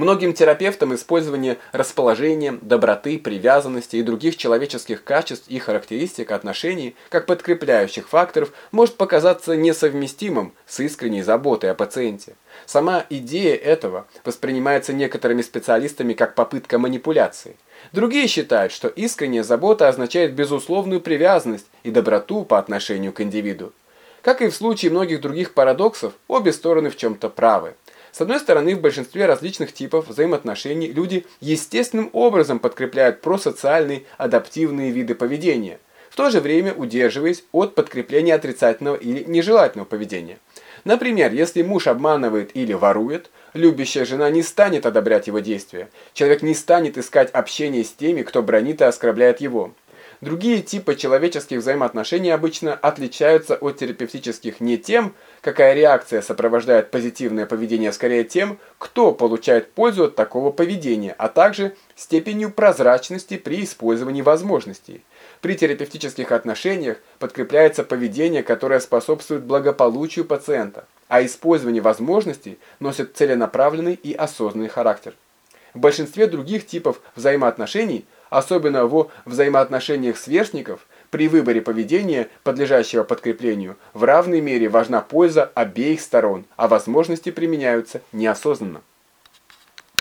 Многим терапевтам использование расположения, доброты, привязанности и других человеческих качеств и характеристик отношений как подкрепляющих факторов может показаться несовместимым с искренней заботой о пациенте. Сама идея этого воспринимается некоторыми специалистами как попытка манипуляции. Другие считают, что искренняя забота означает безусловную привязанность и доброту по отношению к индивиду. Как и в случае многих других парадоксов, обе стороны в чем-то правы. С одной стороны, в большинстве различных типов взаимоотношений люди естественным образом подкрепляют просоциальные адаптивные виды поведения, в то же время удерживаясь от подкрепления отрицательного или нежелательного поведения. Например, если муж обманывает или ворует, любящая жена не станет одобрять его действия. Человек не станет искать общение с теми, кто бронит и оскорбляет его. Другие типы человеческих взаимоотношений обычно отличаются от терапевтических не тем, какая реакция сопровождает позитивное поведение, а скорее тем, кто получает пользу от такого поведения, а также степенью прозрачности при использовании возможностей. При терапевтических отношениях подкрепляется поведение, которое способствует благополучию пациента, а использование возможностей носит целенаправленный и осознанный характер. В большинстве других типов взаимоотношений – особенно в взаимоотношениях сверстников, при выборе поведения, подлежащего подкреплению, в равной мере важна польза обеих сторон, а возможности применяются неосознанно.